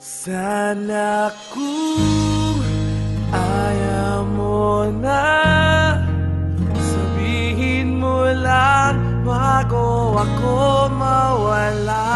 Sana kung ayaw mo na. Sabihin mo lang bago ako mawala.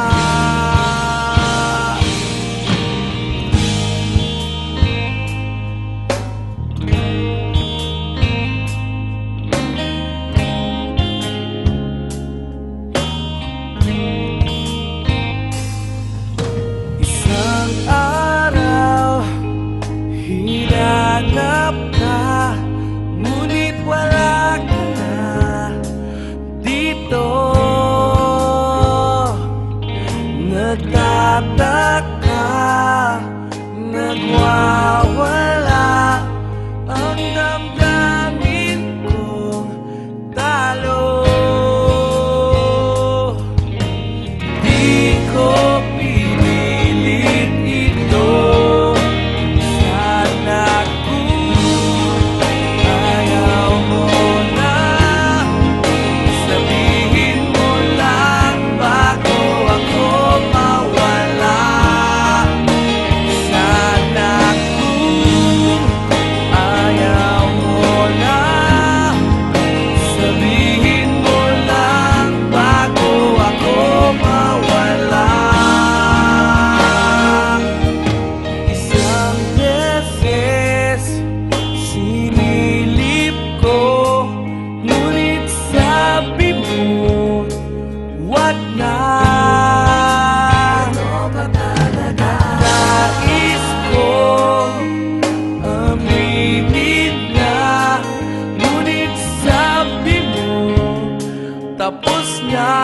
die.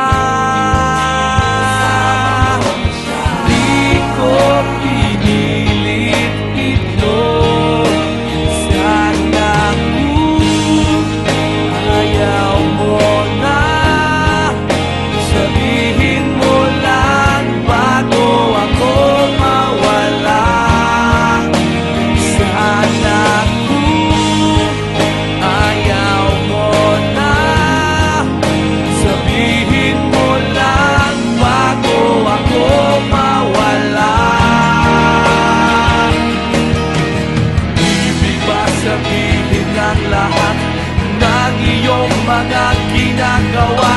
mga ginagawa.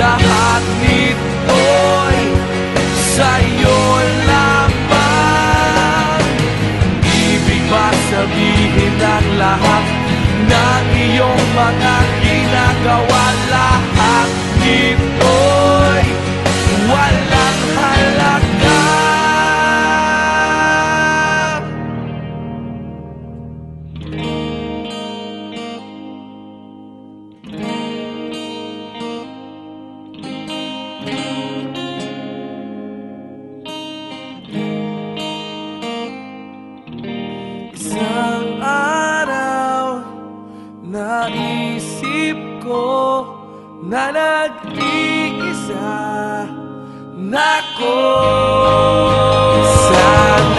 Lahat nito'y sa'yo lamang. Ibig ba sabihin ang lahat ng iyong mga ginagawa? isip ko na nag-iisa na ako. Sana